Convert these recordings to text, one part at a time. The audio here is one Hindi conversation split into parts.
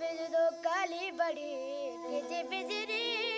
बिज काली बड़ी किसी बिजरी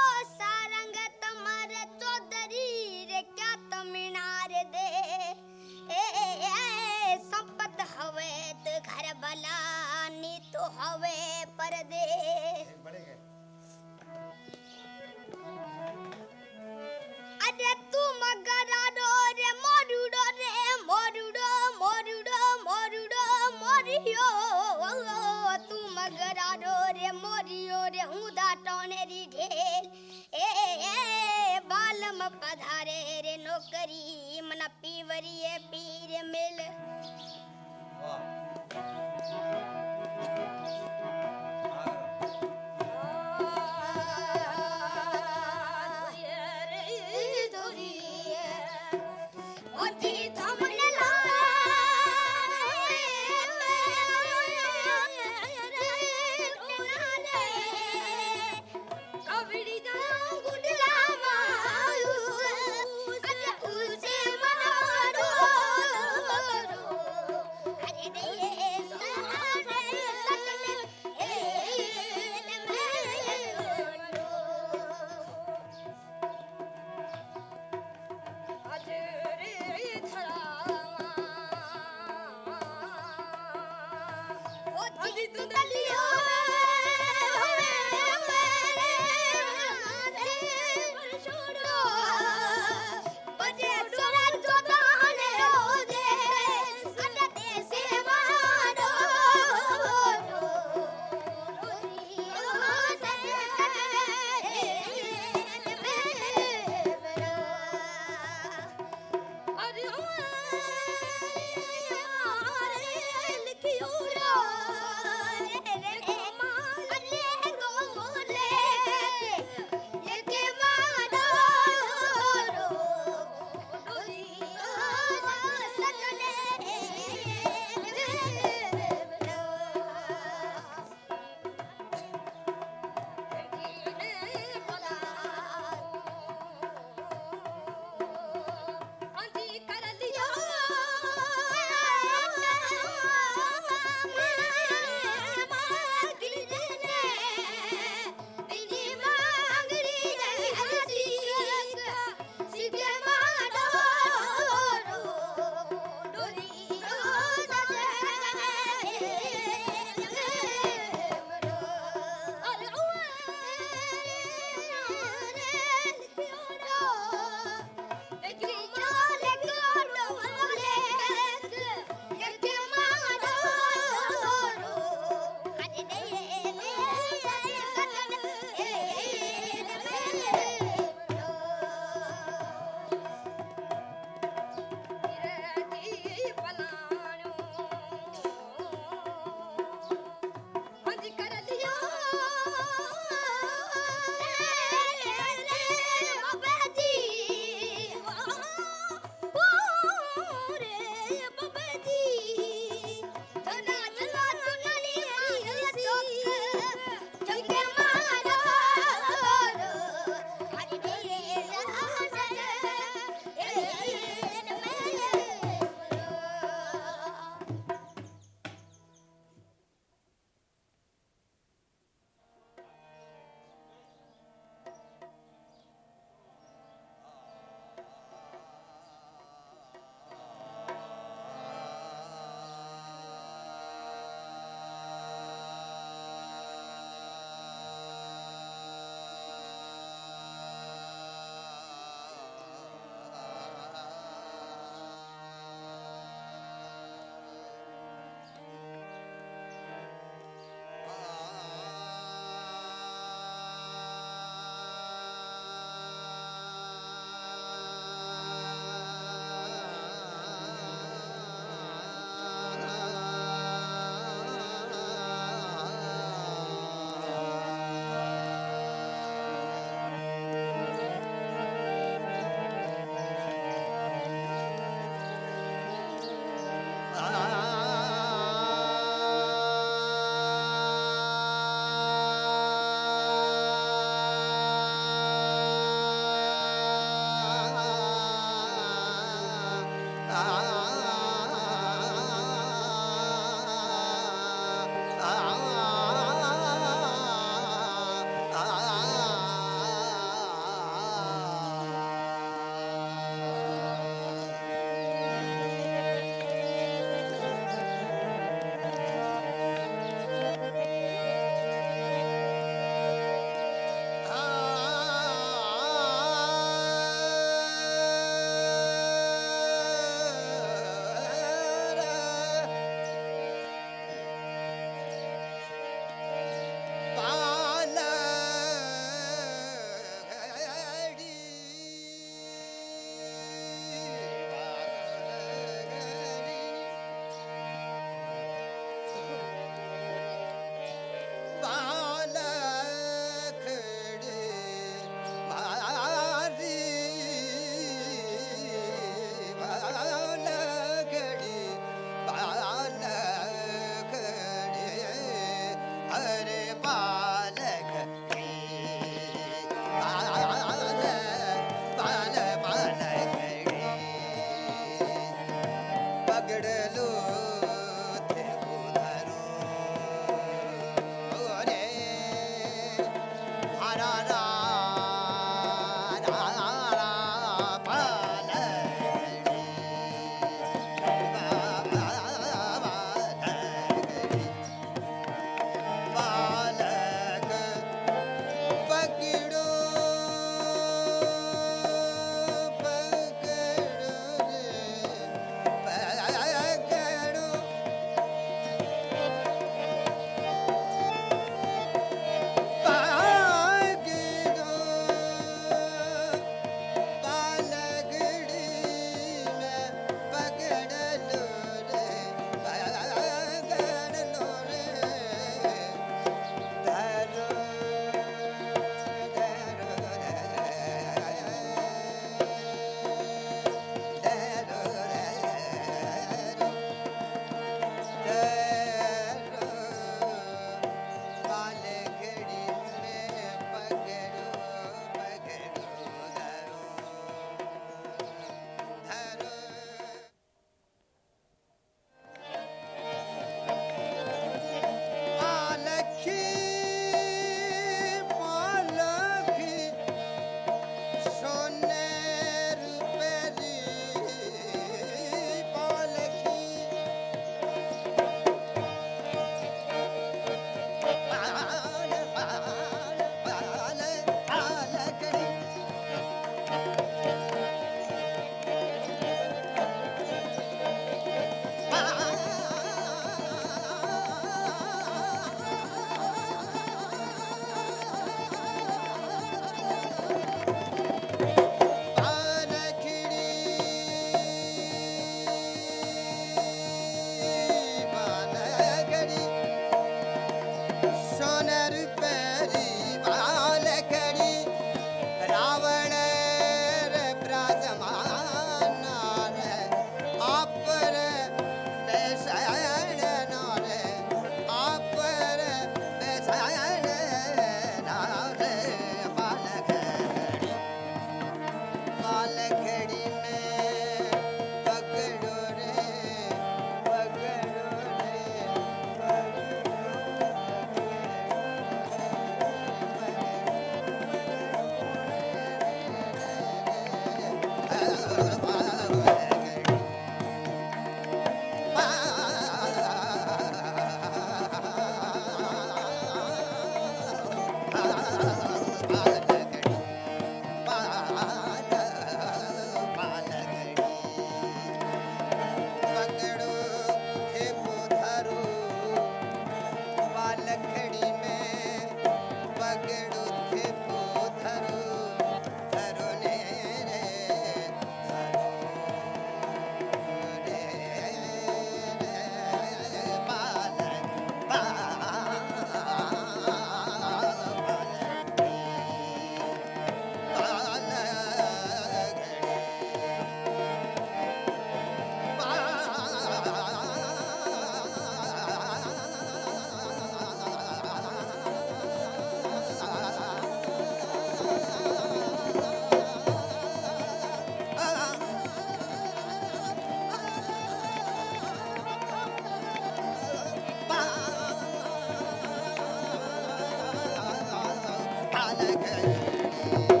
Thank you.